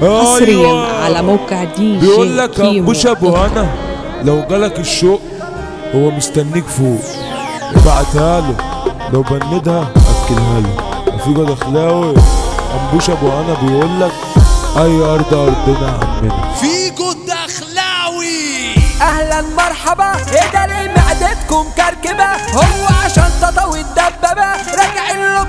حصريا على موقع دي جي بيقول لك ابوش أبو هنا لو جالك الشوق هو مستنيك فوق. ابعتها له. لو بندها أكلها له. رفيقة دخلاوي انبوش أبو هنا بيقول لك أي أرض أرضنا عمنا. فيجو الدخلاوي أهلا مرحبا. إيه ده؟ ليه معدتكم كركبة؟ هو عشان تطوي الدبابة. راجعين لكم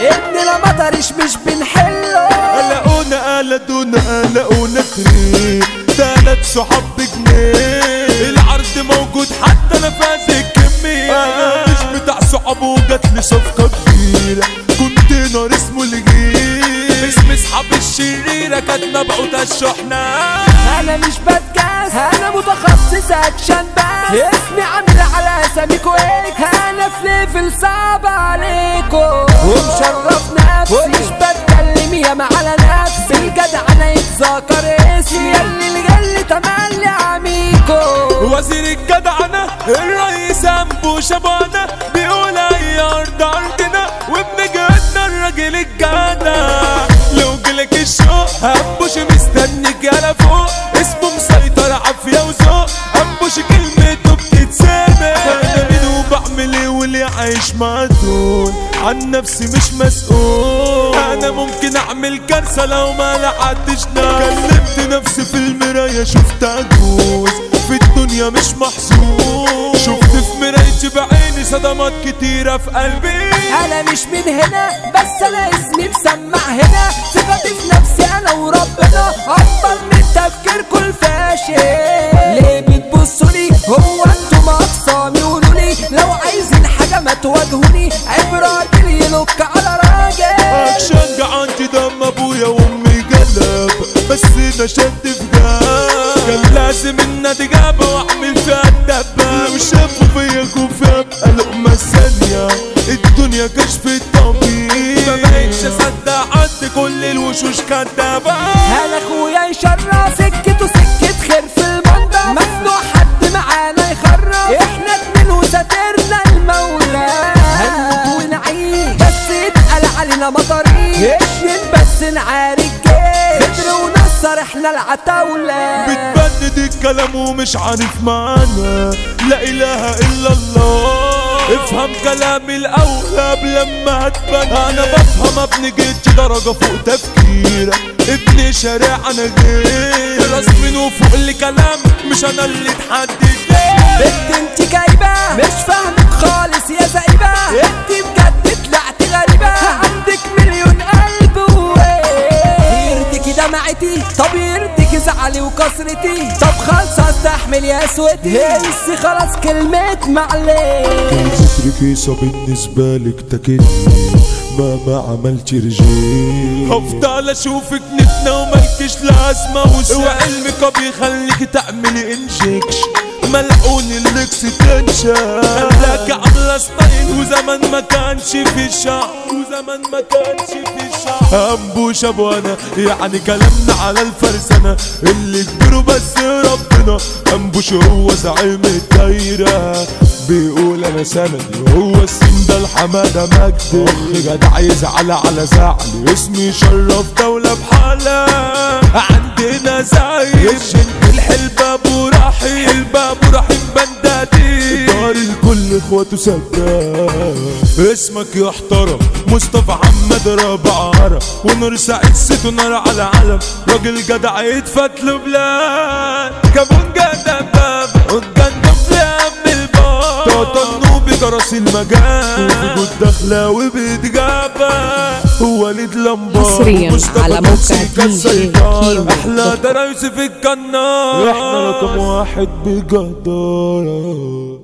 اننا مطرش مش بنحله قلقونا قلقونا قلقونا تري تلات صحاب بجنيه. العرض موجود حتى نفاذ الكمية. أنا مش بتاع صحاب وجات لي صفقة كبيرة. كنت نار اسمه الجيل. اسم أصحاب الشريرة كانت مبعوثة الشحنة أنا مش بتكاس أنا متخصص أكشن بس. اسمي عامل على اساميكو إيه أنا في ليفل صعب عليكو. يتذكر اسمي ياللي اللي جالي تملي عميكو وزير الجدعنة الرئيس انبوش ابونا بيقول اي ارض ارضنا وابن جدنا الراجل الجدع لو جالك الشوق انبوش مستنيك يالا فوق. اسمه مسيطر عافية وذوق. انبوش كلمته بتتسمع أنا مين وبعمل إيه واللي عايش مع دول عن نفسي مش مسؤول. أنا ممكن أعمل كارثة لو ما لحقتش نام كلمت نفسي في المراية شفت عجوز في الدنيا مش محظوظ. شفت في مرايتي بعيني صدمات كتيرة في قلبي. أنا مش من هنا بس أنا اسمي مسمع هنا. ثقتي في نفسي أنا وربنا أكبر من تفكيركم الفاشل ليه بتبصوا لي؟ هو أنتم اقسامي قولوا لي لو عايزين حاجة ما تواجهوني. عيب راجل بس شد في كان لازم ان اتجابه وأعمل فيها الدبة. لو شافوا فيا كوفي ابقى لقمه ثانية الدنيا كشف الطبيب ما بقتش أصدق عند كل الوشوش كدابة. أنا أخويا يشرع سكته سكه خير في المنطقة ممنوع حد معانا يخرب. إحنا اتنين وساترنا المولى. هنموت ونعيش. بس يتقل علينا مطاريش اتنين بس بدر إحنا العتاولة. بتبدد الكلام ومش عارف معنى. لا إله إلا الله. افهم كلامي الأول قبل ما هتبنى أنا بفهم ابن جيتي درجة فوق تفكيرك. ابن شارع أنا غير رسمين وفوق الكلام مش أنا اللي اتحدد بنت انت جايبة دمعتي طب يرضيكي زعلي وكسرتي. طب خلص استحمل يا اسودي انسي خلاص كلمة معلش ستر كيسة بالنسبة لك تكتني مهما عملت رجيل. هفضل اشوفك نتنا وملكش لازمة. وعلمك بيخليك تعملي انجكش ملعون اللكس تنشا خلاك عاملة ستايل وزمن ما كانش في شعر وزمن ما كانش في انبوش ابو أنا يعني كلامنا على الفرسانة اللي كبروا بس ربنا انبوش هو زعيم الدايرة. بيقول أنا سندي وهو السين ده الحمادة مجدي اخ جدع يزعل على زعلي اسمي شرف دولة بحالها عندنا زي الجن الحلبة أبو رحيم الباب ابو رحيم بنداتي اخواته سداد اسمك يحترم مصطفى محمد ربع عرب. ونور سعيد سيتو نار على علم. راجل جدع يتفتل بلاد. كابون جدع باب. قدام دفلام الباب. طاطا النوبي جرس المجال. وفي جود دخلاوي بيتجابى وليد لمبار. حصرياً ومصطفى على موقع دي جي. أحلى ده يوسف الجنار إحنا رقم واحد بجدارة.